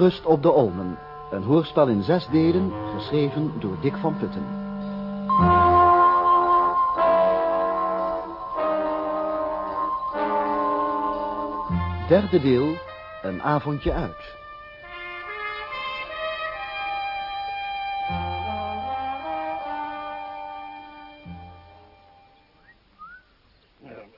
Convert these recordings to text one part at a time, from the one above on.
Onrust op de Olmen. Een hoorspel in zes delen, geschreven door Dick van Putten. Derde deel, een avondje uit.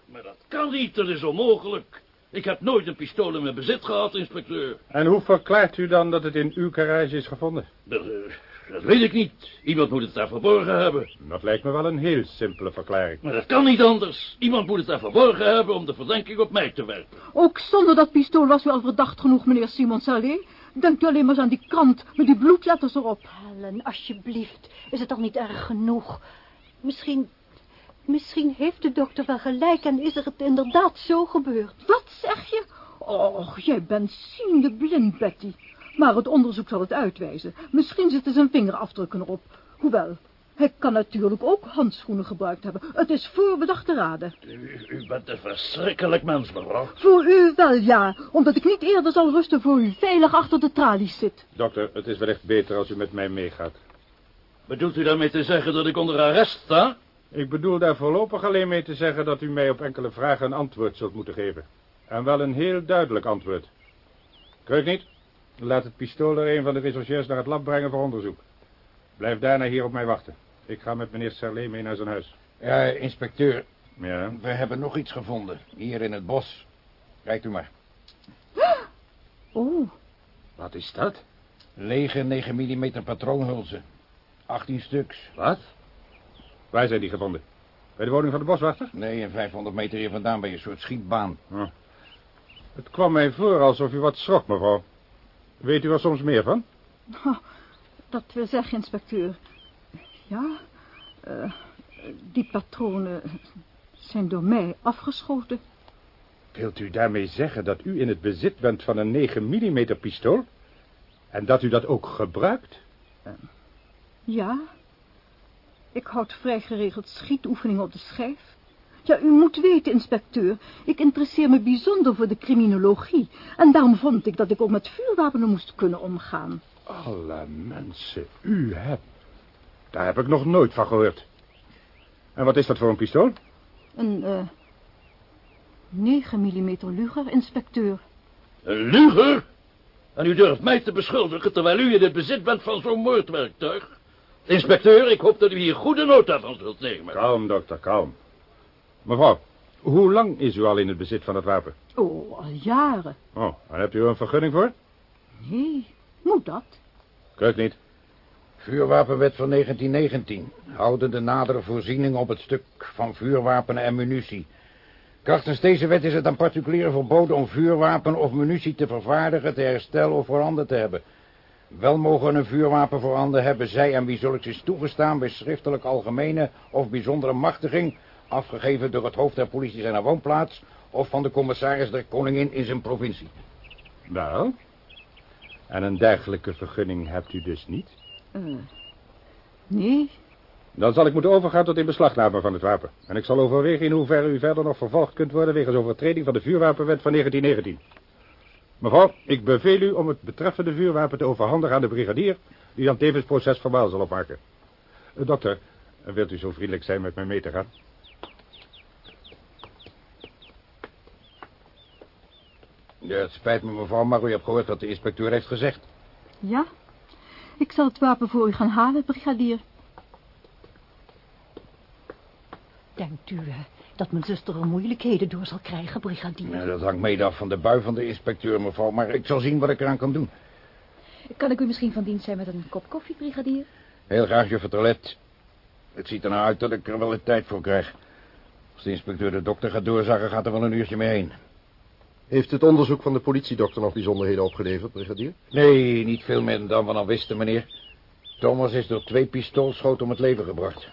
Maar dat kan niet, dat is onmogelijk. Ik heb nooit een pistool in mijn bezit gehad, inspecteur. En hoe verklaart u dan dat het in uw garage is gevonden? Dat, eh, dat weet ik niet. Iemand moet het daar verborgen hebben. Dat lijkt me wel een heel simpele verklaring. Maar dat kan niet anders. Iemand moet het daar verborgen hebben om de verdenking op mij te werpen. Ook zonder dat pistool was u al verdacht genoeg, meneer Simon Salé. Denkt u alleen maar eens aan die krant met die bloedletters erop. Helen, alsjeblieft. Is het al niet erg genoeg? Misschien... Misschien heeft de dokter wel gelijk en is er het inderdaad zo gebeurd. Wat zeg je? Och, jij bent ziende blind, Betty. Maar het onderzoek zal het uitwijzen. Misschien zitten zijn vingerafdrukken erop. Hoewel, hij kan natuurlijk ook handschoenen gebruikt hebben. Het is voorbedacht te raden. U, u bent een verschrikkelijk mens, mevrouw. Voor u wel, ja. Omdat ik niet eerder zal rusten voor u veilig achter de tralies zit. Dokter, het is wellicht beter als u met mij meegaat. Bedoelt u daarmee te zeggen dat ik onder arrest sta? Ik bedoel daar voorlopig alleen mee te zeggen dat u mij op enkele vragen een antwoord zult moeten geven. En wel een heel duidelijk antwoord. Kreuk niet? Laat het pistool er een van de rechercheurs naar het lab brengen voor onderzoek. Blijf daarna hier op mij wachten. Ik ga met meneer Serlé mee naar zijn huis. Ja, inspecteur, Ja? we hebben nog iets gevonden. Hier in het bos. Kijkt u maar. Oh, Wat is dat? Lege 9 mm patroonhulzen. 18 stuks. Wat? Waar zijn die gevonden? Bij de woning van de boswachter? Nee, en 500 meter hier vandaan bij een soort schietbaan. Oh. Het kwam mij voor alsof u wat schrok, mevrouw. Weet u er soms meer van? dat wil zeggen, inspecteur. Ja, eh, die patronen zijn door mij afgeschoten. Wilt u daarmee zeggen dat u in het bezit bent van een 9 mm pistool? En dat u dat ook gebruikt? Ja, ik houd vrij geregeld schietoefeningen op de schijf. Ja, u moet weten, inspecteur, ik interesseer me bijzonder voor de criminologie. En daarom vond ik dat ik ook met vuurwapenen moest kunnen omgaan. Alle mensen, u hebt... Daar heb ik nog nooit van gehoord. En wat is dat voor een pistool? Een, eh, 9 mm Luger, inspecteur. Een luger? En u durft mij te beschuldigen terwijl u in het bezit bent van zo'n moordwerktuig? Inspecteur, ik hoop dat u hier goede nota van zult nemen. Kalm, dokter, kalm. Mevrouw, hoe lang is u al in het bezit van het wapen? Oh, al jaren. Oh, en hebt u er een vergunning voor? Nee, moet dat? Kreuk niet. Vuurwapenwet van 1919. Houden de nadere voorzieningen op het stuk van vuurwapenen en munitie. Krachtens deze wet is het aan particulieren verboden om vuurwapen of munitie te vervaardigen, te herstellen of voorhanden te hebben. Wel mogen een vuurwapen voorhanden hebben zij en wie zulks is toegestaan bij schriftelijk algemene of bijzondere machtiging, afgegeven door het hoofd der politie zijn woonplaats of van de commissaris der koningin in zijn provincie. Wel? En een dergelijke vergunning hebt u dus niet? Eh, nee, Dan zal ik moeten overgaan tot in beslagname van het wapen. En ik zal overwegen in hoeverre u verder nog vervolgd kunt worden... wegens overtreding van de vuurwapenwet van 1919. Mevrouw, ik beveel u om het betreffende vuurwapen te overhandigen aan de brigadier... die dan tevens procesverbaal zal opmaken. Eh, dokter, wilt u zo vriendelijk zijn met mij mee te gaan? Ja, het spijt me mevrouw, maar u hebt gehoord wat de inspecteur heeft gezegd. ja. Ik zal het wapen voor u gaan halen, brigadier. Denkt u eh, dat mijn zuster er moeilijkheden door zal krijgen, brigadier? Ja, dat hangt mede af van de bui van de inspecteur, mevrouw, maar ik zal zien wat ik eraan kan doen. Kan ik u misschien van dienst zijn met een kop koffie, brigadier? Heel graag, juffrouw Toilet. Het ziet er nou uit dat ik er wel een tijd voor krijg. Als de inspecteur de dokter gaat doorzagen, gaat er wel een uurtje mee heen. Heeft het onderzoek van de politiedokter nog bijzonderheden opgeleverd, brigadier? Nee, niet veel meer dan we al wisten, meneer. Thomas is door twee pistoolschoten om het leven gebracht.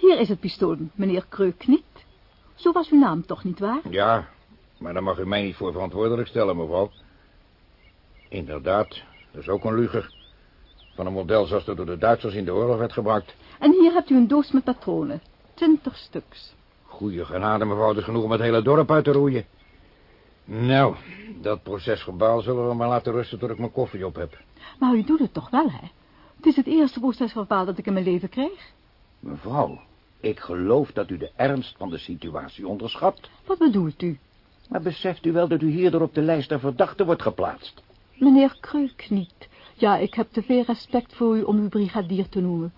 Hier is het pistool, meneer Kreuk niet. Zo was uw naam toch niet waar? Ja, maar daar mag u mij niet voor verantwoordelijk stellen, mevrouw. Inderdaad, dat is ook een luger. Van een model zoals dat door de Duitsers in de oorlog werd gebruikt. En hier hebt u een doos met patronen. Twintig stuks. Goeie genade, mevrouw, het is genoeg om het hele dorp uit te roeien. Nou, dat procesverbaal zullen we maar laten rusten tot ik mijn koffie op heb. Maar u doet het toch wel, hè? Het is het eerste procesverbaal dat ik in mijn leven krijg. Mevrouw, ik geloof dat u de ernst van de situatie onderschat. Wat bedoelt u? Maar beseft u wel dat u hierdoor op de lijst der verdachten wordt geplaatst? Meneer Kreuk niet. Ja, ik heb te veel respect voor u om u brigadier te noemen.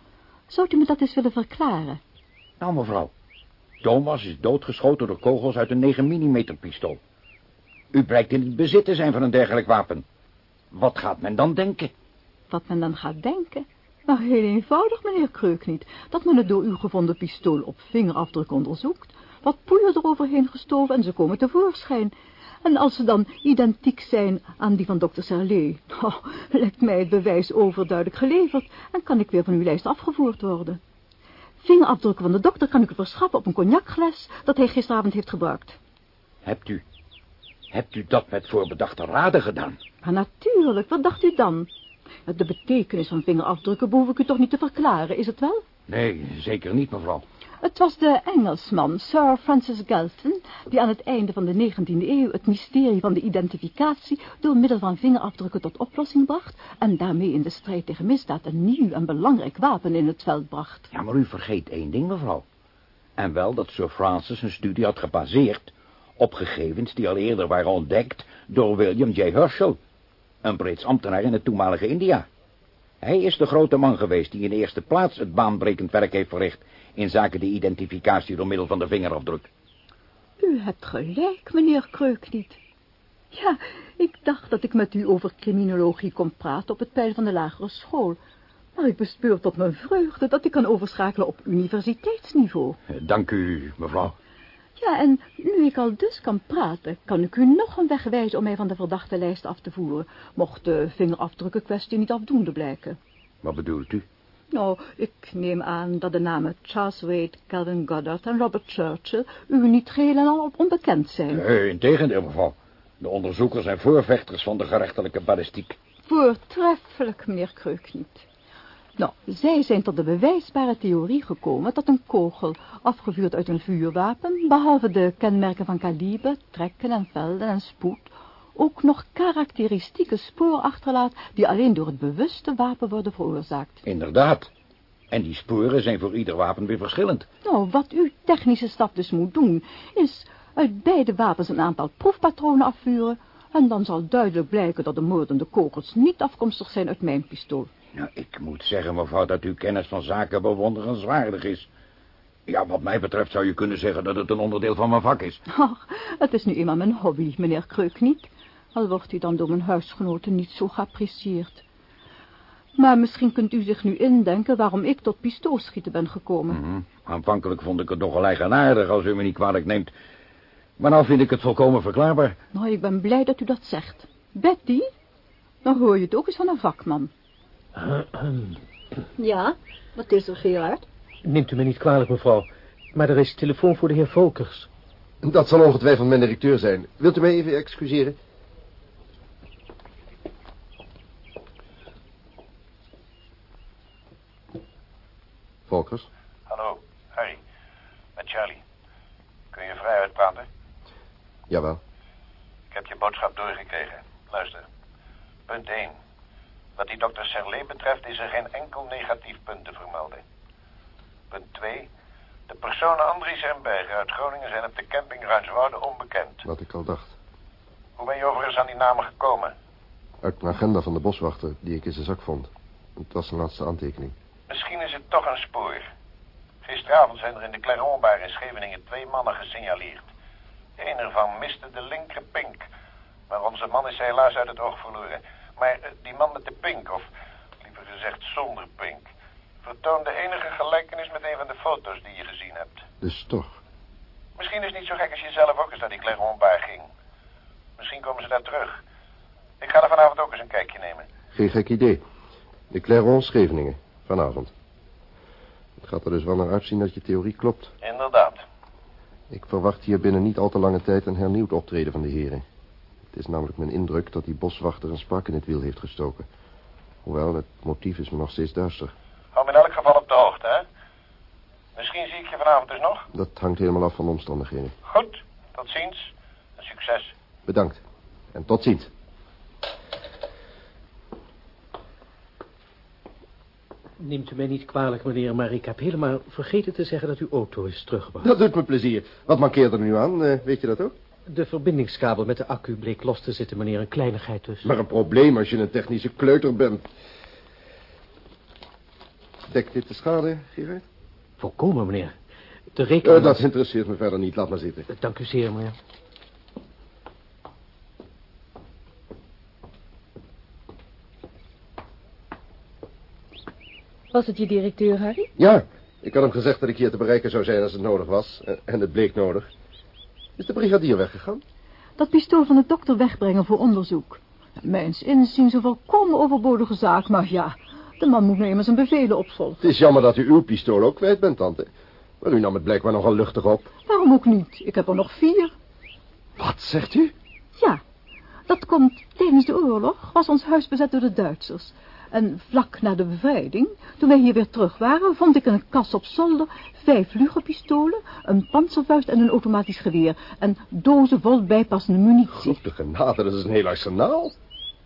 Zou u me dat eens willen verklaren? Nou, mevrouw. Thomas is doodgeschoten door kogels uit een 9 mm pistool. U blijkt in het bezit te zijn van een dergelijk wapen. Wat gaat men dan denken? Wat men dan gaat denken? Nou, heel eenvoudig, meneer Kreuk niet. Dat men het door u gevonden pistool op vingerafdruk onderzoekt. Wat poeier eroverheen gestoven en ze komen tevoorschijn. En als ze dan identiek zijn aan die van dokter Serlet, oh, lijkt mij het bewijs overduidelijk geleverd en kan ik weer van uw lijst afgevoerd worden. Vingerafdrukken van de dokter kan ik u verschaffen op een cognacglas dat hij gisteravond heeft gebruikt. Hebt u, hebt u dat met voorbedachte raden gedaan? Maar natuurlijk, wat dacht u dan? De betekenis van vingerafdrukken behoef ik u toch niet te verklaren, is het wel? Nee, zeker niet, mevrouw. Het was de Engelsman, Sir Francis Galton, die aan het einde van de 19e eeuw het mysterie van de identificatie door middel van vingerafdrukken tot oplossing bracht en daarmee in de strijd tegen misdaad een nieuw en belangrijk wapen in het veld bracht. Ja, maar u vergeet één ding, mevrouw. En wel dat Sir Francis een studie had gebaseerd op gegevens die al eerder waren ontdekt door William J. Herschel, een Brits ambtenaar in het toenmalige India. Hij is de grote man geweest die in de eerste plaats het baanbrekend werk heeft verricht in zaken de identificatie door middel van de vingerafdruk. U hebt gelijk, meneer Kreukniet. Ja, ik dacht dat ik met u over criminologie kon praten op het peil van de lagere school. Maar ik bespeur tot mijn vreugde dat ik kan overschakelen op universiteitsniveau. Dank u, mevrouw. Ja, en nu ik al dus kan praten, kan ik u nog een weg wijzen om mij van de verdachte lijst af te voeren, mocht de vingerafdrukken kwestie niet afdoende blijken. Wat bedoelt u? Nou, ik neem aan dat de namen Charles Wade, Calvin Goddard en Robert Churchill u niet geheel en al onbekend zijn. Nee, integendeel, mevrouw. De onderzoekers zijn voorvechters van de gerechtelijke ballistiek. Voortreffelijk, meneer Kreukniet. Nou, zij zijn tot de bewijsbare theorie gekomen dat een kogel, afgevuurd uit een vuurwapen, behalve de kenmerken van kaliber, trekken en velden en spoed, ook nog karakteristieke sporen achterlaat die alleen door het bewuste wapen worden veroorzaakt. Inderdaad. En die sporen zijn voor ieder wapen weer verschillend. Nou, wat uw technische stap dus moet doen, is uit beide wapens een aantal proefpatronen afvuren, en dan zal duidelijk blijken dat de moordende kogels niet afkomstig zijn uit mijn pistool. Nou, ik moet zeggen, mevrouw, dat uw kennis van zaken bewonderenswaardig is. Ja, wat mij betreft zou je kunnen zeggen dat het een onderdeel van mijn vak is. Ach, het is nu eenmaal mijn hobby, meneer Kreukniet. Al wordt u dan door mijn huisgenoten niet zo geapprecieerd. Maar misschien kunt u zich nu indenken waarom ik tot pistoolschieten ben gekomen. Mhm. Aanvankelijk vond ik het nogal eigenaardig, als u me niet kwalijk neemt. Maar nou vind ik het volkomen verklaarbaar. Nou, ik ben blij dat u dat zegt. Betty, dan hoor je het ook eens van een vakman. Ja, wat is er, Gerard? Neemt u me niet kwalijk, mevrouw. Maar er is telefoon voor de heer Volkers. Dat zal ongetwijfeld mijn directeur zijn. Wilt u mij even excuseren? Volkers? Hallo, Harry. Met Charlie. Kun je vrij uitpraten? Jawel. Ik heb je boodschap doorgekregen. Luister. Punt 1. Wat die dokter Serlet betreft is er geen enkel negatief punt te vermelden. Punt 2. De personen Andries en Berger uit Groningen zijn op de camping Ruinswoude onbekend. Wat ik al dacht. Hoe ben je overigens aan die namen gekomen? Uit een agenda van de boswachter die ik in zijn zak vond. Het was zijn laatste aantekening. Misschien is het toch een spoor. Gisteravond zijn er in de Claironbar in Scheveningen twee mannen gesignaleerd. Een ervan miste de linker pink. Maar onze man is helaas uit het oog verloren. Maar eh, die man met de pink, of gezegd zonder pink... vertoonde enige gelijkenis met een van de foto's die je gezien hebt. Dus toch. Misschien is het niet zo gek als je zelf ook eens naar die Claironbar ging. Misschien komen ze daar terug. Ik ga er vanavond ook eens een kijkje nemen. Geen gek idee. De Clairon Scheveningen. Vanavond. Het gaat er dus wel naar uitzien dat je theorie klopt. Inderdaad. Ik verwacht hier binnen niet al te lange tijd een hernieuwd optreden van de heren. Het is namelijk mijn indruk dat die boswachter een spark in het wiel heeft gestoken. Hoewel, het motief is me nog steeds duister. Hou me in elk geval op de hoogte, hè? Misschien zie ik je vanavond dus nog. Dat hangt helemaal af van de omstandigheden. Goed, tot ziens. En succes. Bedankt. En tot ziens. Neemt u mij niet kwalijk, meneer, maar ik heb helemaal vergeten te zeggen dat uw auto is teruggebracht. Dat doet me plezier. Wat mankeert er nu aan? Eh, weet je dat ook? De verbindingskabel met de accu bleek los te zitten, meneer. Een kleinigheid dus. Maar een probleem als je een technische kleuter bent. Dekt dit de schade, Gerard? Volkomen, meneer. De rekening... Uh, dat interesseert me verder niet. Laat maar zitten. Dank u zeer, meneer. Was het je directeur, Harry? Ja, ik had hem gezegd dat ik hier te bereiken zou zijn als het nodig was. En het bleek nodig. Is de brigadier weggegaan? Dat pistool van de dokter wegbrengen voor onderzoek. Mijns inziens een volkomen overbodige zaak, maar ja... De man moet nu immers zijn bevelen opvolgen. Het is jammer dat u uw pistool ook kwijt bent, tante. Maar u nam het blijkbaar nogal luchtig op. Waarom ook niet? Ik heb er nog vier. Wat zegt u? Ja, dat komt tijdens de oorlog was ons huis bezet door de Duitsers. En vlak na de bevrijding, toen wij hier weer terug waren, vond ik in een kas op zolder vijf lugerpistolen, een panzervuist en een automatisch geweer. En dozen vol bijpassende munitie. de genade, dat is een heel arsenaal.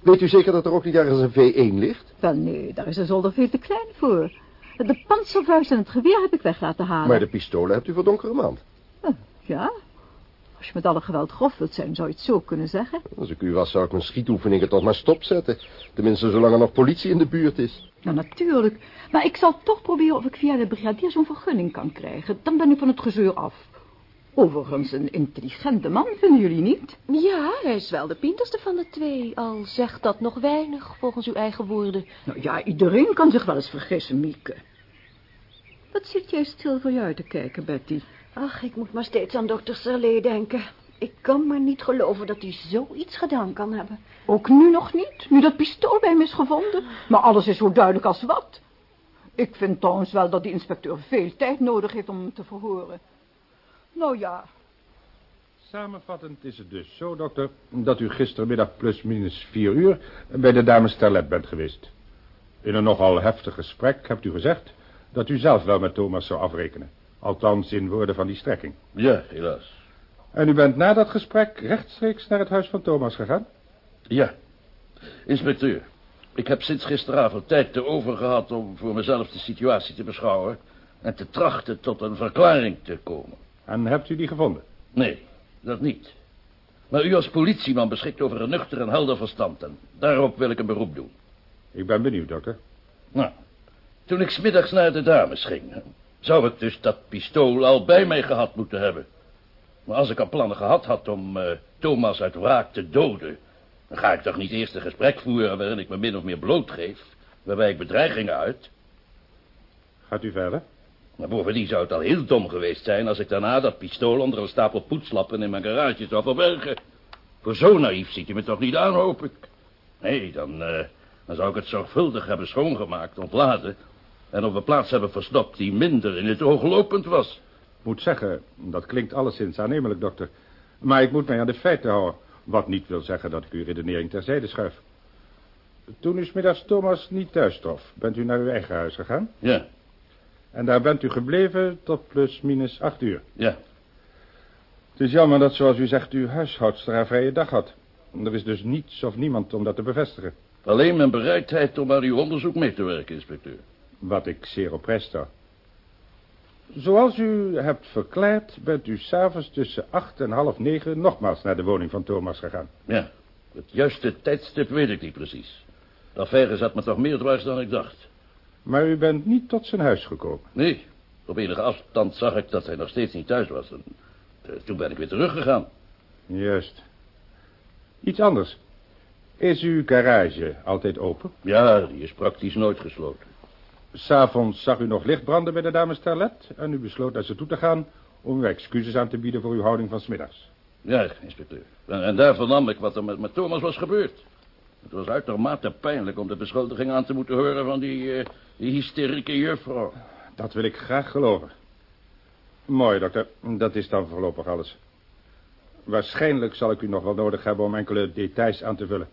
Weet u zeker dat er ook niet ergens een V1 ligt? Wel nee, daar is de zolder veel te klein voor. De panzervuist en het geweer heb ik weg laten halen. Maar de pistolen hebt u voor donkere maand. Uh, ja, als je met alle geweld grof wilt zijn, zou je het zo kunnen zeggen. Als ik u was, zou ik mijn schietoefeningen toch maar stopzetten. Tenminste, zolang er nog politie in de buurt is. Nou, natuurlijk. Maar ik zal toch proberen of ik via de brigadier zo'n vergunning kan krijgen. Dan ben ik van het gezeur af. Overigens een intelligente man, vinden jullie niet? Ja, hij is wel de pinterste van de twee. Al zegt dat nog weinig, volgens uw eigen woorden. Nou ja, iedereen kan zich wel eens vergissen, Mieke. Wat zit jij stil voor je uit te kijken, Betty? Ach, ik moet maar steeds aan dokter Serlet denken. Ik kan maar niet geloven dat hij zoiets gedaan kan hebben. Ook nu nog niet, nu dat pistool bij hem is gevonden. Maar alles is zo duidelijk als wat. Ik vind trouwens wel dat die inspecteur veel tijd nodig heeft om hem te verhoren. Nou ja. Samenvattend is het dus zo, dokter, dat u gistermiddag plus minus vier uur bij de dames Terlet bent geweest. In een nogal heftig gesprek hebt u gezegd dat u zelf wel met Thomas zou afrekenen. Althans in woorden van die strekking. Ja, helaas. En u bent na dat gesprek rechtstreeks naar het huis van Thomas gegaan? Ja. Inspecteur, ik heb sinds gisteravond tijd te over gehad om voor mezelf de situatie te beschouwen... en te trachten tot een verklaring te komen. En hebt u die gevonden? Nee, dat niet. Maar u als politieman beschikt over een nuchter en helder verstand... en daarop wil ik een beroep doen. Ik ben benieuwd, dokter. Nou, toen ik smiddags naar de dames ging... zou ik dus dat pistool al bij mij gehad moeten hebben. Maar als ik al plannen gehad had om uh, Thomas uit wraak te doden... dan ga ik toch niet eerst een gesprek voeren waarin ik me min of meer blootgeef... waarbij ik bedreigingen uit. Gaat u verder? Maar bovendien zou het al heel dom geweest zijn... als ik daarna dat pistool onder een stapel poetslappen in mijn garage zou verbergen. Voor zo naïef ziet u me toch niet aan, hoop ik. Nee, dan, uh, dan zou ik het zorgvuldig hebben schoongemaakt, ontladen... en op een plaats hebben verstopt die minder in het oog lopend was. Moet zeggen, dat klinkt alleszins aannemelijk, dokter. Maar ik moet mij aan de feiten houden. Wat niet wil zeggen dat ik uw redenering terzijde schuif. Toen u smiddags Thomas niet thuis trof, bent u naar uw eigen huis gegaan? Ja. En daar bent u gebleven tot plus minus acht uur? Ja. Het is jammer dat, zoals u zegt, uw huishoudster haar vrije dag had. Er is dus niets of niemand om dat te bevestigen. Alleen mijn bereidheid om aan uw onderzoek mee te werken, inspecteur. Wat ik zeer op prijs stel. Zoals u hebt verklaard, bent u s'avonds tussen acht en half negen nogmaals naar de woning van Thomas gegaan. Ja, het juiste tijdstip weet ik niet precies. De affaire zat me toch meer dwars dan ik dacht. Maar u bent niet tot zijn huis gekomen? Nee, op enige afstand zag ik dat hij nog steeds niet thuis was. En uh, toen ben ik weer teruggegaan. Juist. Iets anders. Is uw garage altijd open? Ja, die is praktisch nooit gesloten. S'avonds zag u nog licht branden bij de dames Terlet... en u besloot naar ze toe te gaan om uw excuses aan te bieden voor uw houding van smiddags. Ja, inspecteur. En, en daar vernam ik wat er met, met Thomas was gebeurd. Het was uitermate pijnlijk om de beschuldiging aan te moeten horen van die, uh, die hysterische juffrouw. Dat wil ik graag geloven. Mooi, dokter. Dat is dan voorlopig alles. Waarschijnlijk zal ik u nog wel nodig hebben om enkele details aan te vullen.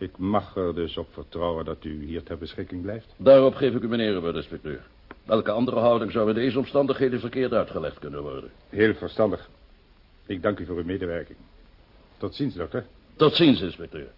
Ik mag er dus op vertrouwen dat u hier ter beschikking blijft. Daarop geef ik u meneer uw inspecteur. Welke andere houding zou in deze omstandigheden verkeerd uitgelegd kunnen worden? Heel verstandig. Ik dank u voor uw medewerking. Tot ziens, dokter. Tot ziens, inspecteur.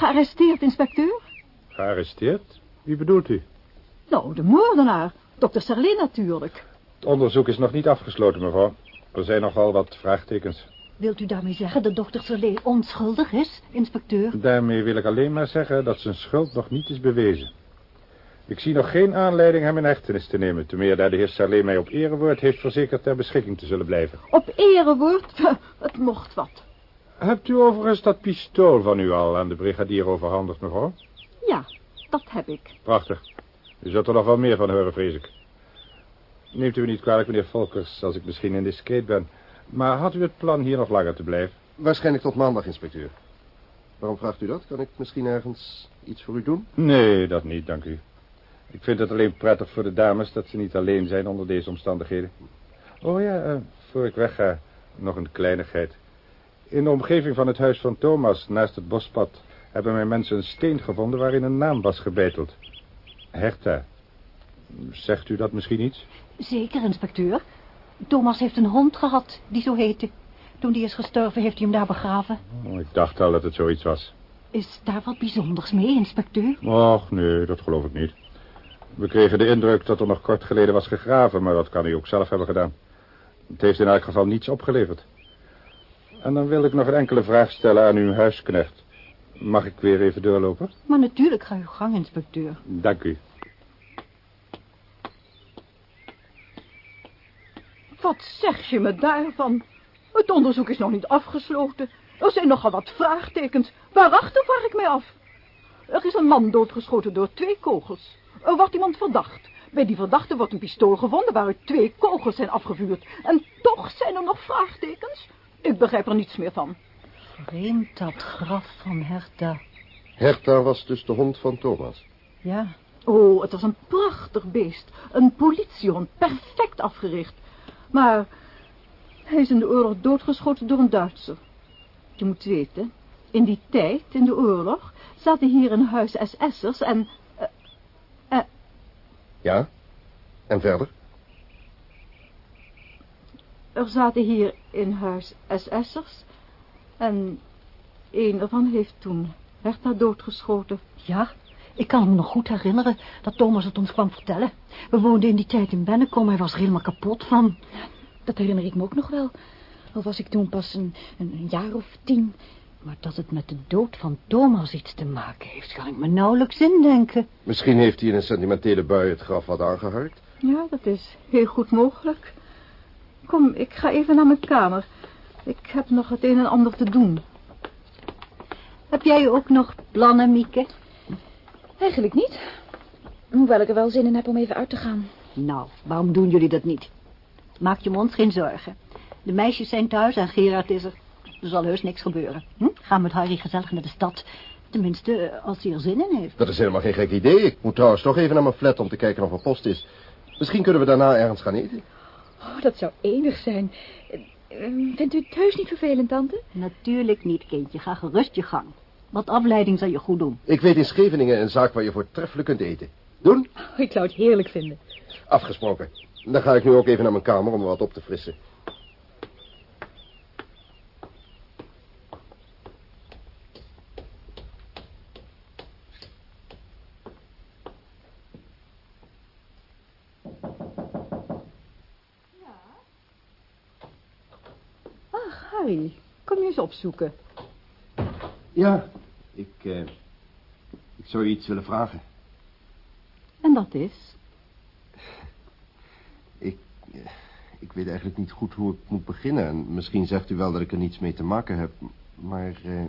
Gearresteerd, inspecteur? Gearresteerd? Wie bedoelt u? Nou, de moordenaar. Dokter Serlin natuurlijk. Het onderzoek is nog niet afgesloten, mevrouw. Er zijn nogal wat vraagtekens. Wilt u daarmee zeggen dat dokter Serlee onschuldig is, inspecteur? Daarmee wil ik alleen maar zeggen dat zijn schuld nog niet is bewezen. Ik zie nog geen aanleiding hem in hechtenis te nemen... te meer daar de heer Salé mij op erewoord heeft verzekerd ter beschikking te zullen blijven. Op erewoord? Het mocht wat. Hebt u overigens dat pistool van u al aan de brigadier overhandigd, mevrouw? Ja, dat heb ik. Prachtig. U zult er nog wel meer van horen, vrees ik. Neemt u me niet kwalijk, meneer Volkers, als ik misschien indiscreet ben. Maar had u het plan hier nog langer te blijven? Waarschijnlijk tot maandag, inspecteur. Waarom vraagt u dat? Kan ik misschien ergens iets voor u doen? Nee, dat niet, dank u. Ik vind het alleen prettig voor de dames dat ze niet alleen zijn onder deze omstandigheden. Oh ja, uh, voor ik wegga, nog een kleinigheid. In de omgeving van het huis van Thomas, naast het bospad, hebben mijn mensen een steen gevonden waarin een naam was gebeiteld. Herta. Zegt u dat misschien iets? Zeker, inspecteur. Thomas heeft een hond gehad die zo heette. Toen die is gestorven heeft hij hem daar begraven. Oh, ik dacht al dat het zoiets was. Is daar wat bijzonders mee, inspecteur? Och, nee, dat geloof ik niet. We kregen de indruk dat er nog kort geleden was gegraven, maar dat kan hij ook zelf hebben gedaan. Het heeft in elk geval niets opgeleverd. En dan wil ik nog een enkele vraag stellen aan uw huisknecht. Mag ik weer even doorlopen? Maar natuurlijk ga uw gang, inspecteur. Dank u. Wat zeg je me daarvan? Het onderzoek is nog niet afgesloten. Er zijn nogal wat vraagtekens. Waarachter vraag ik mij af. Er is een man doodgeschoten door twee kogels. Er wordt iemand verdacht. Bij die verdachte wordt een pistool gevonden waaruit twee kogels zijn afgevuurd. En toch zijn er nog vraagtekens. Ik begrijp er niets meer van. Vreemd dat graf van Herta. Herta was dus de hond van Thomas. Ja. Oh, het was een prachtig beest. Een politiehond, perfect afgericht. Maar hij is in de oorlog doodgeschoten door een Duitser. Je moet weten, in die tijd, in de oorlog, zaten hier in huis SS'ers en... Uh, uh, ja, en verder? Er zaten hier in huis SS'ers en een ervan heeft toen Herta doodgeschoten. Ja, ik kan me nog goed herinneren dat Thomas het ons kwam vertellen. We woonden in die tijd in Bennekom, hij was er helemaal kapot van. Dat herinner ik me ook nog wel. Al was ik toen pas een, een, jaar of tien. Maar dat het met de dood van Thomas iets te maken heeft, kan ik me nauwelijks indenken. Misschien heeft hij in een sentimentele bui het graf wat aangeharkt. Ja, dat is heel goed mogelijk. Kom, ik ga even naar mijn kamer. Ik heb nog het een en ander te doen. Heb jij ook nog plannen, Mieke? Eigenlijk niet. Hoewel ik er wel zin in heb om even uit te gaan. Nou, waarom doen jullie dat niet? Maak je mond geen zorgen. De meisjes zijn thuis en Gerard is er. Er zal heus niks gebeuren. Hm? Ga met Harry gezellig naar de stad. Tenminste, als hij er zin in heeft. Dat is helemaal geen gek idee. Ik moet trouwens toch even naar mijn flat om te kijken of er post is. Misschien kunnen we daarna ergens gaan eten. Oh, dat zou enig zijn. Vindt u het heus niet vervelend, tante? Natuurlijk niet, kindje. Ga gerust je gang. Wat afleiding zal je goed doen. Ik weet in Scheveningen een zaak waar je voortreffelijk kunt eten. Doen? Oh, ik zou het heerlijk vinden. Afgesproken. Dan ga ik nu ook even naar mijn kamer om wat op te frissen. Ach, Harry, kom je eens opzoeken. Ja, ik, uh, ik zou je iets willen vragen. En dat is? Ik, uh, ik weet eigenlijk niet goed hoe ik moet beginnen. En misschien zegt u wel dat ik er niets mee te maken heb, maar... Uh...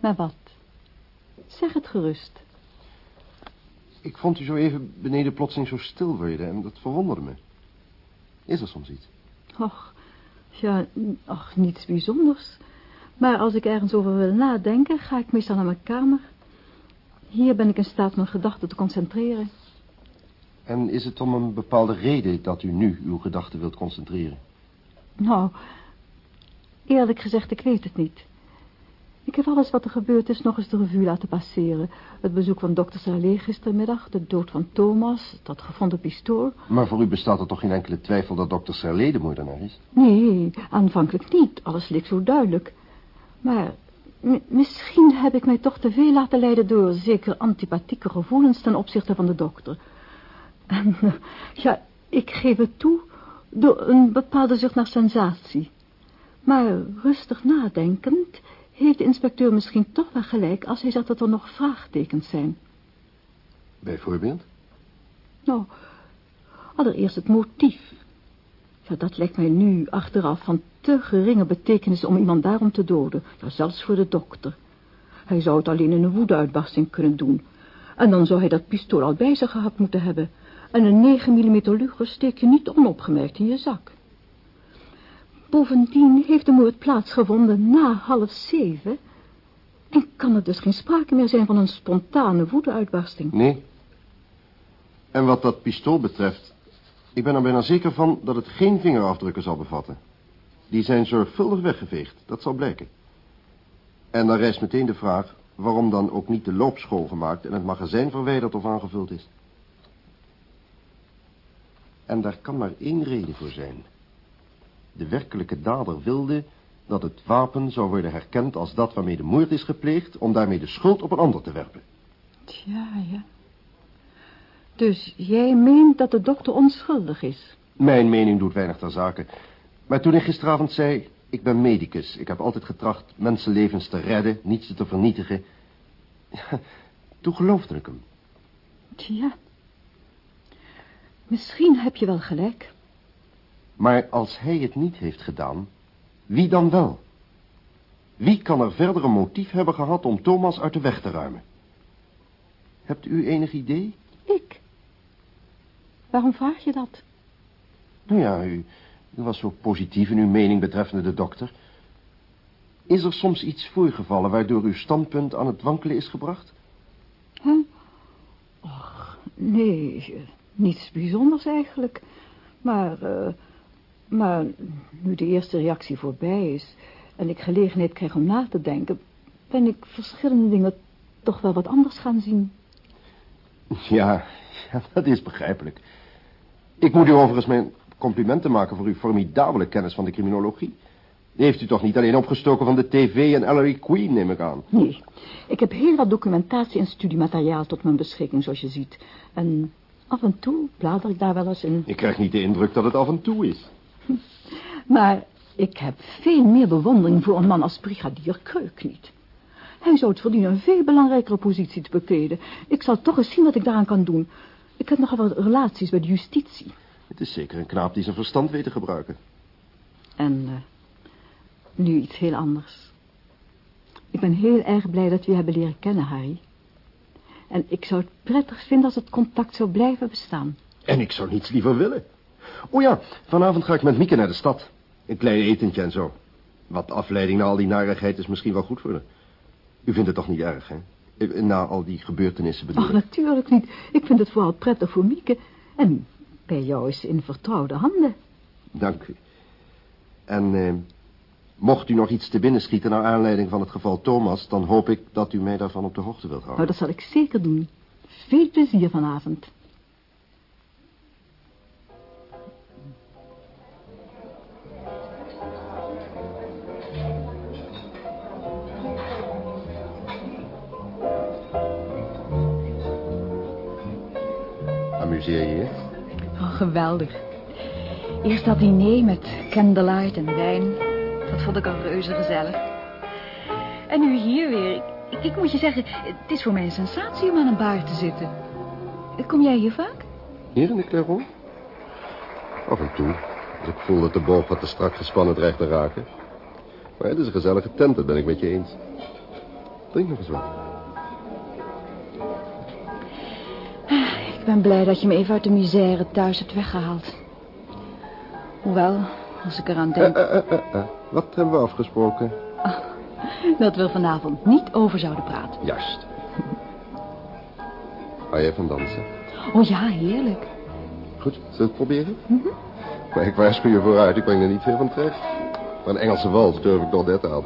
Maar wat? Zeg het gerust. Ik vond u zo even beneden plotseling zo stil worden en dat verwonderde me. Is er soms iets? Och, ja, ach, niets bijzonders. Maar als ik ergens over wil nadenken, ga ik meestal naar mijn kamer. Hier ben ik in staat mijn gedachten te concentreren. En is het om een bepaalde reden dat u nu uw gedachten wilt concentreren? Nou, Eerlijk gezegd, ik weet het niet. Ik heb alles wat er gebeurd is nog eens de revue laten passeren. Het bezoek van dokter Salé gistermiddag, de dood van Thomas, dat gevonden pistool. Maar voor u bestaat er toch geen enkele twijfel dat dokter Serlé de moordenaar is? Nee, aanvankelijk niet. Alles leek zo duidelijk. Maar misschien heb ik mij toch te veel laten leiden door zeker antipathieke gevoelens ten opzichte van de dokter. En ja, ik geef het toe door een bepaalde zucht naar sensatie. Maar rustig nadenkend heeft de inspecteur misschien toch wel gelijk als hij zegt dat er nog vraagtekens zijn. Bijvoorbeeld? Nou, allereerst het motief. Ja, dat lijkt mij nu achteraf van te geringe betekenis om iemand daarom te doden. Ja, zelfs voor de dokter. Hij zou het alleen in een woedeuitbarsting kunnen doen. En dan zou hij dat pistool al bij zich gehad moeten hebben. En een 9 mm luger steek je niet onopgemerkt in je zak. Bovendien heeft de moord plaatsgevonden na half zeven. En kan er dus geen sprake meer zijn van een spontane woedeuitbarsting. Nee. En wat dat pistool betreft... ik ben er bijna zeker van dat het geen vingerafdrukken zal bevatten. Die zijn zorgvuldig weggeveegd, dat zal blijken. En dan rijst meteen de vraag... waarom dan ook niet de loop schoongemaakt... en het magazijn verwijderd of aangevuld is. En daar kan maar één reden voor zijn. De werkelijke dader wilde dat het wapen zou worden herkend als dat waarmee de moord is gepleegd... om daarmee de schuld op een ander te werpen. Tja, ja. Dus jij meent dat de dokter onschuldig is? Mijn mening doet weinig ter zake. Maar toen ik gisteravond zei... ik ben medicus, ik heb altijd getracht mensenlevens te redden... niet ze te vernietigen... Ja, toen geloofde ik hem. Tja. Misschien heb je wel gelijk. Maar als hij het niet heeft gedaan... wie dan wel? Wie kan er verder een motief hebben gehad om Thomas uit de weg te ruimen? Hebt u enig idee? Ik? Waarom vraag je dat? Nou ja, u, u was zo positief in uw mening betreffende de dokter. Is er soms iets voorgevallen waardoor uw standpunt aan het wankelen is gebracht? Huh? Och, nee, niets bijzonders eigenlijk. Maar, uh, maar nu de eerste reactie voorbij is... en ik gelegenheid krijg om na te denken... ben ik verschillende dingen toch wel wat anders gaan zien. Ja, ja, dat is begrijpelijk. Ik moet u overigens mijn complimenten maken voor uw formidabele kennis van de criminologie. Die heeft u toch niet alleen opgestoken van de tv en Ellery Queen, neem ik aan? Nee, ik heb heel wat documentatie en studiemateriaal tot mijn beschikking, zoals je ziet. En af en toe blader ik daar wel eens in. Ik krijg niet de indruk dat het af en toe is. Maar ik heb veel meer bewondering voor een man als brigadier Kreuk niet. Hij zou het verdienen een veel belangrijkere positie te bekleden. Ik zal toch eens zien wat ik daaraan kan doen. Ik heb nogal wat relaties bij de justitie. Het is zeker een knaap die zijn verstand weet te gebruiken. En uh, nu iets heel anders. Ik ben heel erg blij dat we je hebben leren kennen, Harry. En ik zou het prettig vinden als het contact zou blijven bestaan. En ik zou niets liever willen. Oh ja, vanavond ga ik met Mieke naar de stad. Een klein etentje en zo. Wat afleiding na al die narigheid is misschien wel goed voor haar. U vindt het toch niet erg, hè? Na al die gebeurtenissen bedoel Ach, natuurlijk niet. Ik vind het vooral prettig voor Mieke. En bij jou is ze in vertrouwde handen. Dank u. En eh, mocht u nog iets te binnen schieten naar aanleiding van het geval Thomas... dan hoop ik dat u mij daarvan op de hoogte wilt houden. Nou, dat zal ik zeker doen. Veel plezier vanavond. Amuseer je je? Oh, geweldig. Eerst dat diner met candlelight en wijn. Dat vond ik al reuze gezellig. En nu hier weer. Ik, ik, moet je zeggen, het is voor mij een sensatie om aan een bar te zitten. Kom jij hier vaak? Hier in de Clairon? Af en toe. Als ik voel dat de boog wat te strak gespannen dreigt te raken. Maar het is een gezellige tent, dat ben ik met je eens. Drink nog eens wat. Ben blij dat je me even uit de misère thuis hebt weggehaald. Hoewel, als ik eraan denk... Uh, uh, uh, Wat hebben we afgesproken? Oh, dat we er vanavond niet over zouden praten. Juist. Hou jij van dansen? Oh ja, heerlijk. Goed, zullen we het proberen? Mm -hmm. Maar ik waarschuw je vooruit, ik breng er niet veel van terecht. Maar een Engelse wals durf ik nog net aan.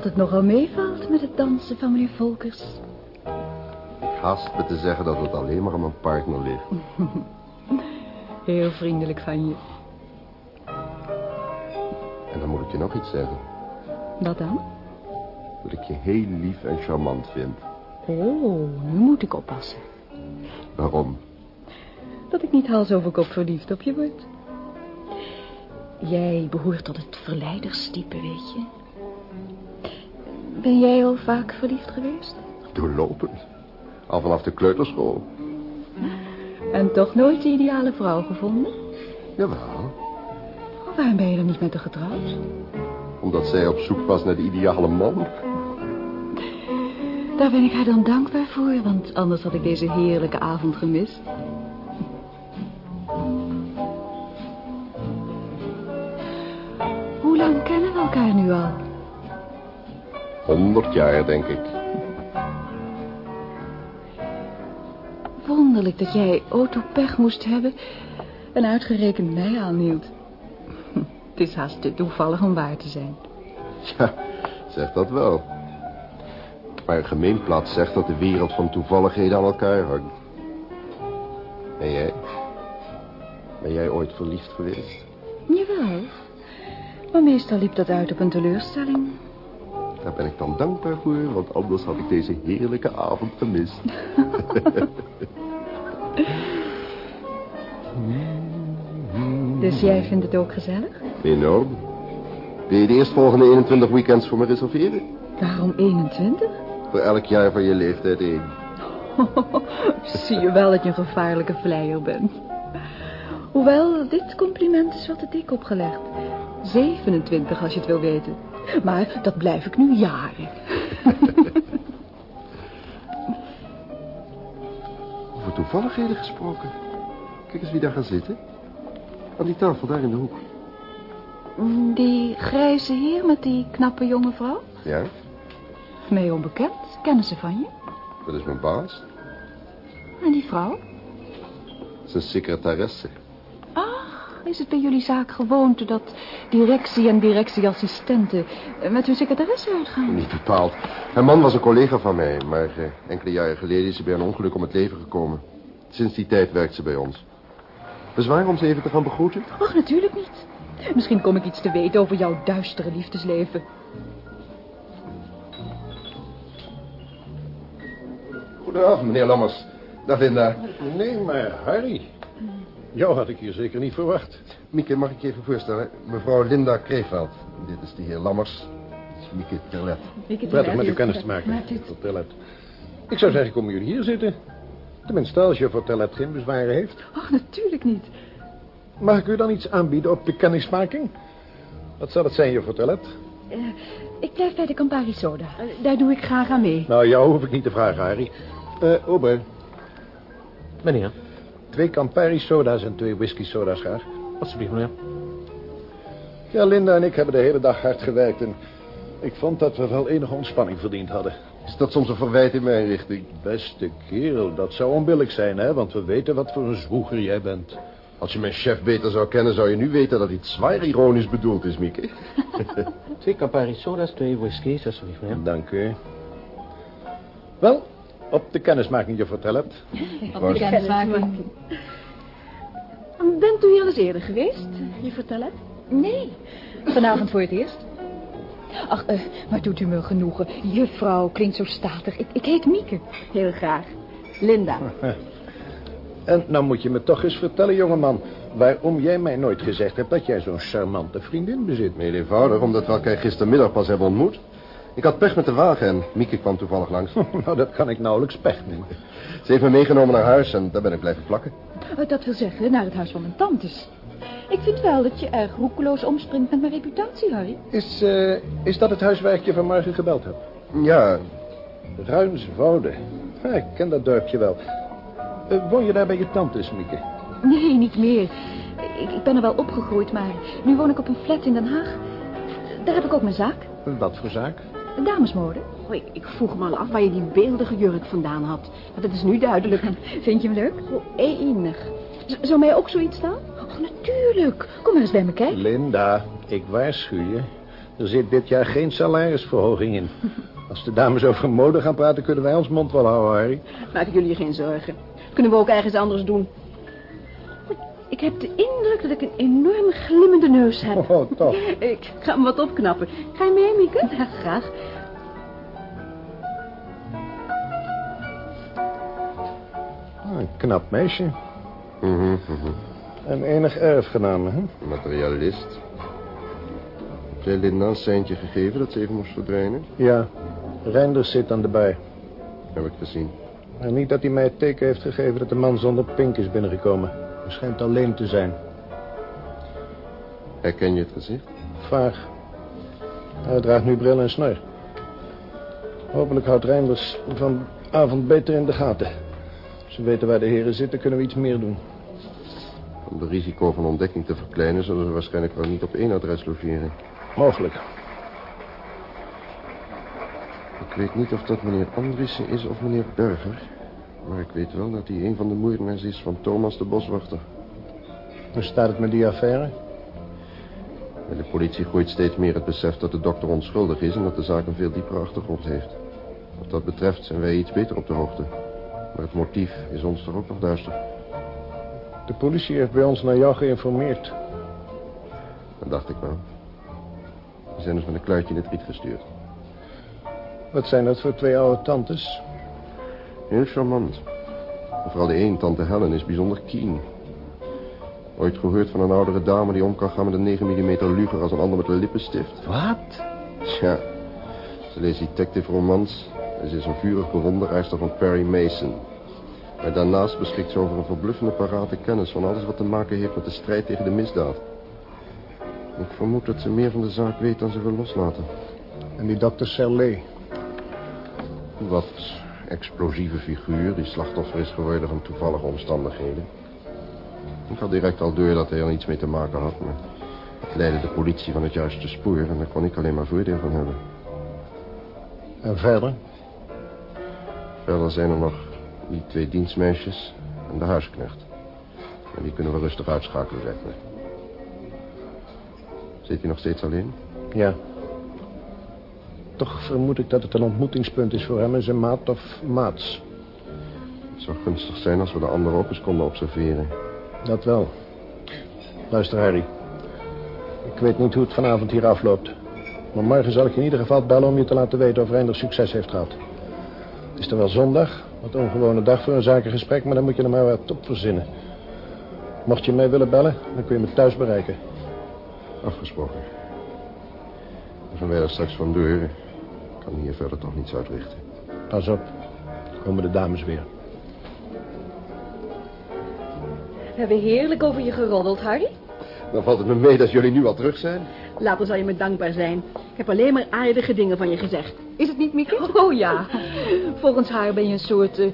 Dat het nogal meevalt met het dansen van meneer Volkers. Ik haast me te zeggen dat het alleen maar om een partner ligt. Heel vriendelijk van je. En dan moet ik je nog iets zeggen. Wat dan? Dat ik je heel lief en charmant vind. Oh, nu moet ik oppassen. Waarom? Dat ik niet hals over kop verliefd op je word. Jij behoort tot het verleiderstype, weet je. Ben jij al vaak verliefd geweest? Doorlopend. Al vanaf de kleuterschool. En toch nooit de ideale vrouw gevonden? Jawel. Waarom ben je dan niet met haar getrouwd? Omdat zij op zoek was naar de ideale man. Daar ben ik haar dan dankbaar voor, want anders had ik deze heerlijke avond gemist. Honderd jaar, denk ik. Wonderlijk dat jij autopech moest hebben en uitgerekend mij aanhield. Het is haast te toevallig om waar te zijn. Ja, zeg dat wel. Maar een gemeenplaat zegt dat de wereld van toevalligheden aan elkaar hangt. En jij? Ben jij ooit verliefd geweest? Jawel. Maar meestal liep dat uit op een teleurstelling. Daar ben ik dan dankbaar voor, want anders had ik deze heerlijke avond gemist. Dus jij vindt het ook gezellig? Enorm. Wil je de eerstvolgende 21 weekends voor me reserveren? Waarom 21? Voor elk jaar van je leeftijd één. Zie je wel dat je een gevaarlijke vleier bent. Hoewel, dit compliment is wat te dik opgelegd. 27 als je het wil weten. Maar dat blijf ik nu jaren. Over toevalligheden gesproken. Kijk eens wie daar gaat zitten. Aan die tafel daar in de hoek. Die grijze heer met die knappe jonge vrouw? Ja, Mij onbekend. Kennen ze van je? dat is mijn baas. En die vrouw? Zijn secretaresse. Is het bij jullie zaak gewoonte dat directie en directieassistenten eh, met hun secretaresse uitgaan? Niet bepaald. Mijn man was een collega van mij, maar eh, enkele jaren geleden is ze bij een ongeluk om het leven gekomen. Sinds die tijd werkt ze bij ons. Bezwaar om ze even te gaan begroeten? Ach, natuurlijk niet. Misschien kom ik iets te weten over jouw duistere liefdesleven. Goedenavond, meneer Lammers. Dag Linda. Nee, maar Harry. Jou had ik hier zeker niet verwacht. Mieke, mag ik je even voorstellen? Mevrouw Linda Kreeveld. Dit is de heer Lammers. Dit is Mieke Terlet. Prettig met u kennis te maken. Voor Tellet. Ik zou zeggen, komen jullie hier zitten. Tenminste, als je voor Tellet geen bezwaren heeft. Ach, natuurlijk niet. Mag ik u dan iets aanbieden op de kennismaking? Wat zal het zijn, juffrouw Tellet? Eh, ik blijf bij de Campari Soda. Eh, daar doe ik graag aan mee. Nou, jou hoef ik niet te vragen, Harry. Eh, Ober. Meneer, Twee Campari soda's en twee whisky soda's graag. alsjeblieft, meneer. Ja, Linda en ik hebben de hele dag hard gewerkt en ik vond dat we wel enige ontspanning verdiend hadden. Is dat soms een verwijt in mijn richting? Beste kerel, dat zou onbillijk zijn, hè? Want we weten wat voor een zwoeger jij bent. Als je mijn chef beter zou kennen, zou je nu weten dat iets zwaar ironisch bedoeld is, Mieke. Twee Campari soda's, twee whiskies, alsjeblieft, meneer. Dank u. Wel, op de kennismaking, juffrouw Tellet. Op de kennismaking. Bent u hier al eens eerder geweest, je vertel het? Nee, vanavond voor het eerst. Ach, eh, maar doet u me genoegen. Juffrouw klinkt zo statig. Ik, ik heet Mieke. Heel graag. Linda. En nou moet je me toch eens vertellen, jongeman... waarom jij mij nooit gezegd hebt dat jij zo'n charmante vriendin bezit. Heel eenvoudig, omdat we elkaar gistermiddag pas hebben ontmoet. Ik had pech met de wagen en Mieke kwam toevallig langs. nou, dat kan ik nauwelijks pech noemen. Ze heeft me meegenomen naar huis en daar ben ik blijven plakken. Eh, dat wil zeggen, naar het huis van mijn tantes. Ik vind wel dat je erg roekeloos omspringt met mijn reputatie, Harry. Is, eh, is dat het huis waar ik je vanmorgen gebeld heb? Ja, Ruinswoude. Ja, ik ken dat dorpje wel. Eh, woon je daar bij je tantes, Mieke? Nee, niet meer. Ik, ik ben er wel opgegroeid, maar nu woon ik op een flat in Den Haag. daar heb ik ook mijn zaak. Wat voor zaak? Een damesmode. Oh, ik, ik vroeg me al af waar je die beeldige jurk vandaan had. Maar dat is nu duidelijk. Vind je hem leuk? Oh, enig. Z- zou mij ook zoiets staan? Oh, natuurlijk. Kom maar eens bij me kijken. Linda, ik waarschuw je. Er zit dit jaar geen salarisverhoging in. Als de dames over mode gaan praten, kunnen wij ons mond wel houden, Harry. Maken jullie geen zorgen. Kunnen we ook ergens anders doen. Ik heb de indruk dat ik een enorm glimmende neus heb. Oh, toch. Ik ga hem wat opknappen. Ga je mee, Mieke? Ja, graag. Ah, een knap meisje. Mhm, mhm. En enig erfgename, hè? Materialist. Heb jij Linda een seintje gegeven dat ze even moest verdwijnen? Ja, Reinders zit aan de bij. Heb ik gezien. En niet dat hij mij het teken heeft gegeven dat de man zonder pink is binnengekomen. Hij schijnt alleen te zijn. Herken je het gezicht? Vaag. Hij draagt nu bril en snor. Hopelijk houdt Reinders vanavond beter in de gaten. Als we weten waar de heren zitten, kunnen we iets meer doen. Om de risico van ontdekking te verkleinen... zullen ze waarschijnlijk wel niet op één adres logeren. Mogelijk. Ik weet niet of dat meneer Andriessen is of meneer Berger. Maar ik weet wel dat hij een van de moordenaars is van Thomas de Boswachter. Hoe staat het met die affaire? De politie gooit steeds meer het besef dat de dokter onschuldig is... en dat de zaak een veel diepere achtergrond heeft. Wat dat betreft zijn wij iets beter op de hoogte. Maar het motief is ons toch ook nog duister. De politie heeft bij ons naar jou geïnformeerd. Dat dacht ik wel. We zijn dus met een kluitje in het riet gestuurd. Wat zijn dat voor twee oude tantes? Heel charmant. Vooral de een, tante Helen, is bijzonder keen. Ooit gehoord van een oudere dame die om kan gaan met een 9 mm luger als een ander met een lippenstift? Wat? Tja, ze leest detective romans en ze is een vurig bewonderaarster van Perry Mason. Maar daarnaast beschikt ze over een verbluffende parate kennis van alles wat te maken heeft met de strijd tegen de misdaad. Ik vermoed dat ze meer van de zaak weet dan ze wil loslaten. En die dokter Serlet? Wat explosieve figuur die slachtoffer is geworden van toevallige omstandigheden. Ik had direct al door dat hij er iets mee te maken had, maar het leidde de politie van het juiste spoor en daar kon ik alleen maar voordeel van hebben. En verder? Verder zijn er nog die twee dienstmeisjes en de huisknecht. En die kunnen we rustig uitschakelen, lijkt me. Zit hij nog steeds alleen? Ja. Toch vermoed ik dat het een ontmoetingspunt is voor hem en zijn maat of maats. Het zou gunstig zijn als we de anderen ook eens konden observeren. Dat wel. Luister, Harry. Ik weet niet hoe het vanavond hier afloopt. Maar morgen zal ik je in ieder geval bellen om je te laten weten of Reinder succes heeft gehad. Het is er wel zondag, wat ongewone dag voor een zakengesprek, maar dan moet je er maar wat op verzinnen. Mocht je mij willen bellen, dan kun je me thuis bereiken. Afgesproken. Dan zijn wij er straks van deur. Ik kan hier verder toch niets uitrichten. Pas op, komen de dames weer. We hebben heerlijk over je geroddeld, Harry. Dan valt het me mee dat jullie nu al terug zijn. Later zal je me dankbaar zijn. Ik heb alleen maar aardige dingen van je gezegd. Is het niet, Mieke? Oh ja. Volgens haar ben je een soort eh, eh,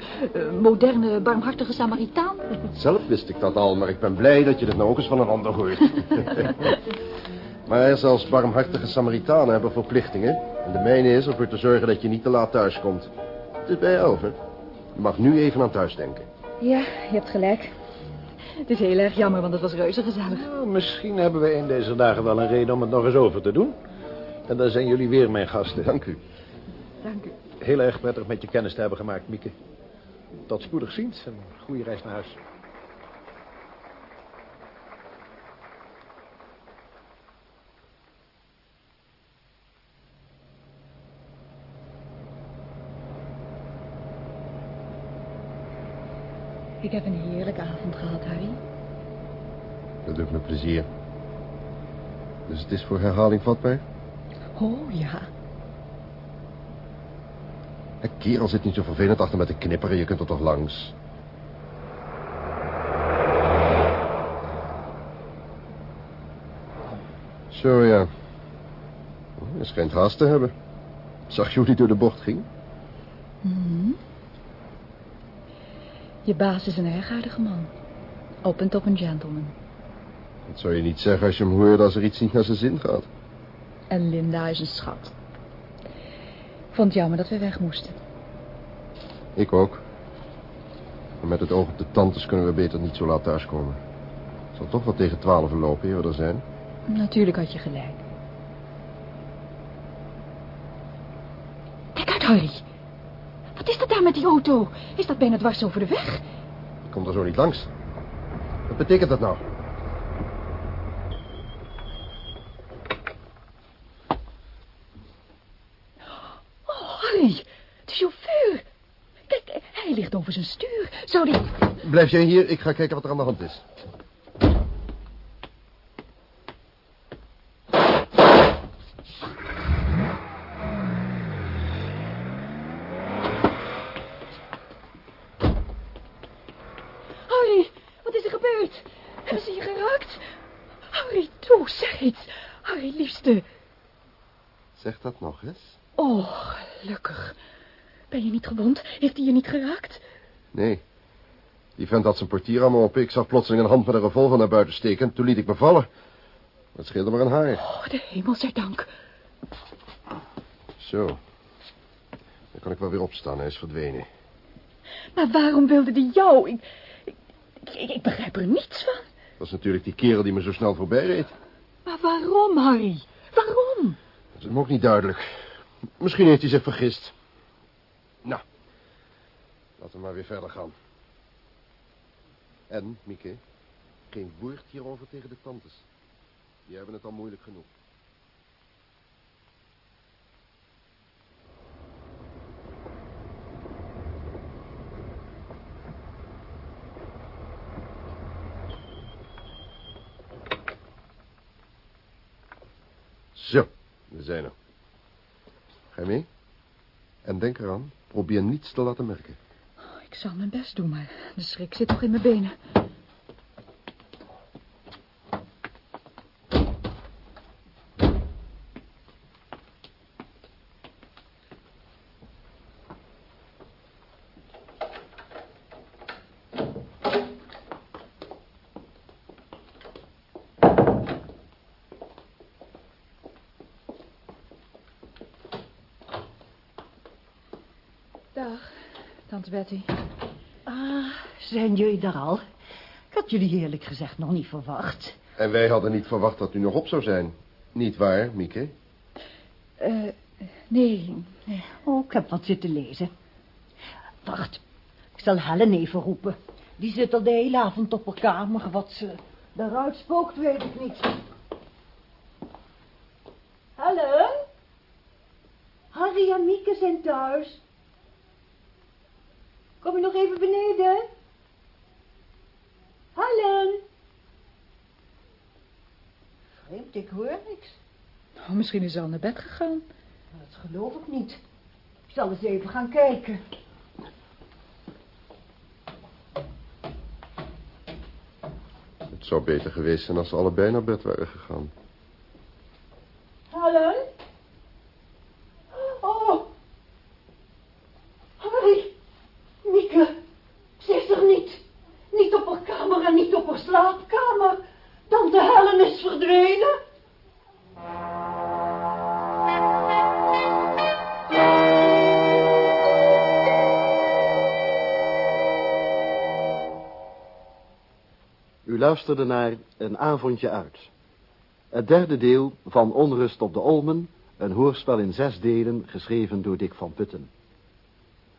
moderne, barmhartige Samaritaan. Zelf wist ik dat al, maar ik ben blij dat je het nou ook eens van een ander hoort. maar zelfs barmhartige Samaritanen hebben verplichtingen. En de mijne is ervoor te zorgen dat je niet te laat thuis komt. Het is bij elf, hè? Je mag nu even aan thuis denken. Ja, je hebt gelijk. Het is heel erg jammer, want het was reuze gezellig. Nou, misschien hebben we een deze dagen wel een reden om het nog eens over te doen. En dan zijn jullie weer mijn gasten. Dank u. Dank u. Heel erg prettig met je kennis te hebben gemaakt, Mieke. Tot spoedig ziens en goede reis naar huis. Ik heb een heerlijke avond gehad, Harry. Dat doet me plezier. Dus het is voor herhaling vatbaar? Oh, ja. Een kerel zit niet zo vervelend achter met de knipperen. Je kunt er toch langs? Zo, ja. Je schijnt haast te hebben. Zag je hoe die door de bocht ging? Mhm. Je baas is een erg aardige man. Op en top een gentleman. Dat zou je niet zeggen als je hem hoorde als er iets niet naar zijn zin gaat. En Linda is een schat. Vond het jammer dat we weg moesten. Ik ook. Maar met het oog op de tantes kunnen we beter niet zo laat thuiskomen. Het zal toch wel tegen twaalf lopen, eer we er zijn. Natuurlijk had je gelijk. Kijk uit, Harry. Wat is dat daar met die auto? Is dat bijna dwars over de weg? Ik kom er zo niet langs. Wat betekent dat nou? Oh, Harry. De chauffeur. Kijk, hij ligt over zijn stuur. Zou die... Blijf jij hier, ik ga kijken wat er aan de hand is. Harry, wat is er gebeurd? Hebben ze je geraakt? Toe, zeg iets. Harry, liefste. Zeg dat nog eens. Oh, gelukkig. Ben je niet gewond? Heeft hij je niet geraakt? Nee. Die vent had zijn portier me op. Ik zag plotseling een hand met een revolver naar buiten steken. Toen liet ik me vallen. Het scheelde maar een haar. Oh, de hemel zij dank. Zo. Dan kan ik wel weer opstaan. Hij is verdwenen. Maar waarom wilde die jou? Ik, ik, ik, ik begrijp er niets van. Dat is natuurlijk die kerel die me zo snel voorbij reed. Waarom, Harry? Waarom? Dat is hem ook niet duidelijk. Misschien heeft hij zich vergist. Nou, laten we maar weer verder gaan. En, Mieke, geen woord hierover tegen de tantes. Die hebben het al moeilijk genoeg. Zo, we zijn er. Ga je mee? En denk eraan, probeer niets te laten merken. Ik zal mijn best doen, maar de schrik zit toch in mijn benen. Dag, tante Betty. Ah, zijn jullie daar al? Ik had jullie eerlijk gezegd nog niet verwacht. En wij hadden niet verwacht dat u nog op zou zijn. Niet waar, Mieke? Eh, nee, nee. Oh, ik heb wat zitten lezen. Wacht, ik zal Helen even roepen. Die zit al de hele avond op haar kamer. Wat ze daaruit spookt, weet ik niet. Helen? Harry en Mieke zijn thuis. Kom je nog even beneden? Helen? Vreemd, ik hoor niks. Oh, misschien is ze al naar bed gegaan. Dat geloof ik niet. Ik zal eens even gaan kijken. Het zou beter geweest zijn als ze allebei naar bed waren gegaan. Luisterde naar Een avondje uit. Het derde deel van Onrust op de Olmen, een hoorspel in zes delen, geschreven door Dick van Putten.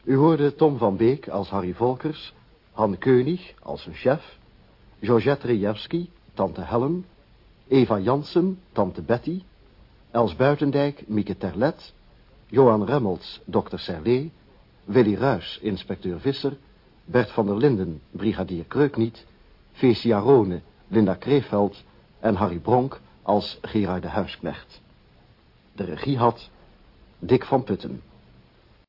U hoorde Tom van Beek als Harry Volkers, Han Keunig als een chef, Georgette Rejewski, tante Helen, Eva Jansen, tante Betty, Els Buitendijk, Mieke Terlet, Johan Remmels, dokter Serlé, Willy Ruys, inspecteur Visser, Bert van der Linden, brigadier Kreukniet, Fecia Rone, Linda Kreeveld en Harry Bronk als Gerard de Huisknecht. De regie had Dick van Putten.